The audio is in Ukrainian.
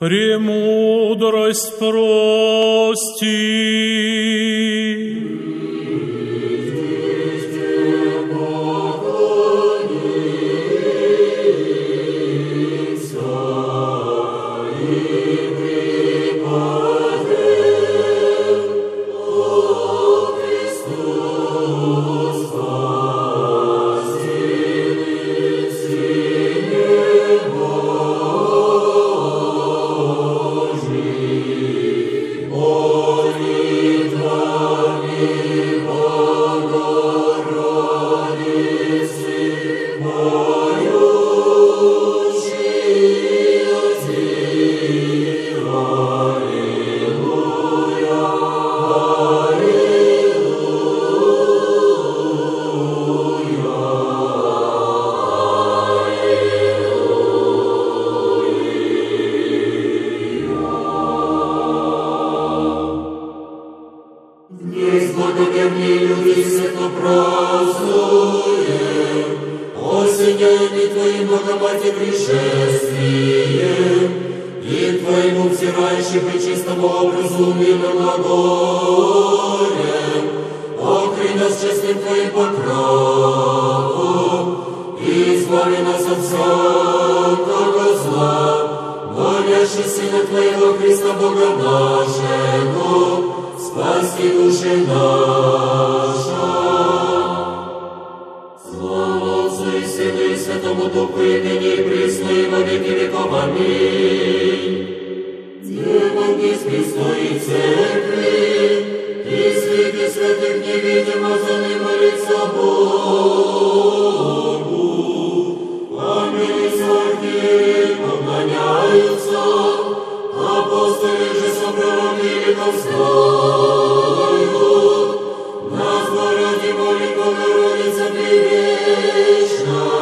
премудрость прости. Поклонимся им. Днесь благоденные люди свято празднуем, осеняемый Твоим Богоматерь пришествием, и Твоему взирающим и чистому образу мирно горем, окри нас честным Твоим покровом, и избави нас от всякого зла, молящий Сына Твоего Христа Бога нашего, спаси души наша. Слава Отцу и Сыну и Святому Духу, и ныне и присно, и во веки веков. Аминь. Дева вниз Христовой Церкви, и среди святых невидимо за ним молится Богу. Аминь. Архиереи поклоняются, апостоли же собрали великом славу. Богородиця, ти вічна.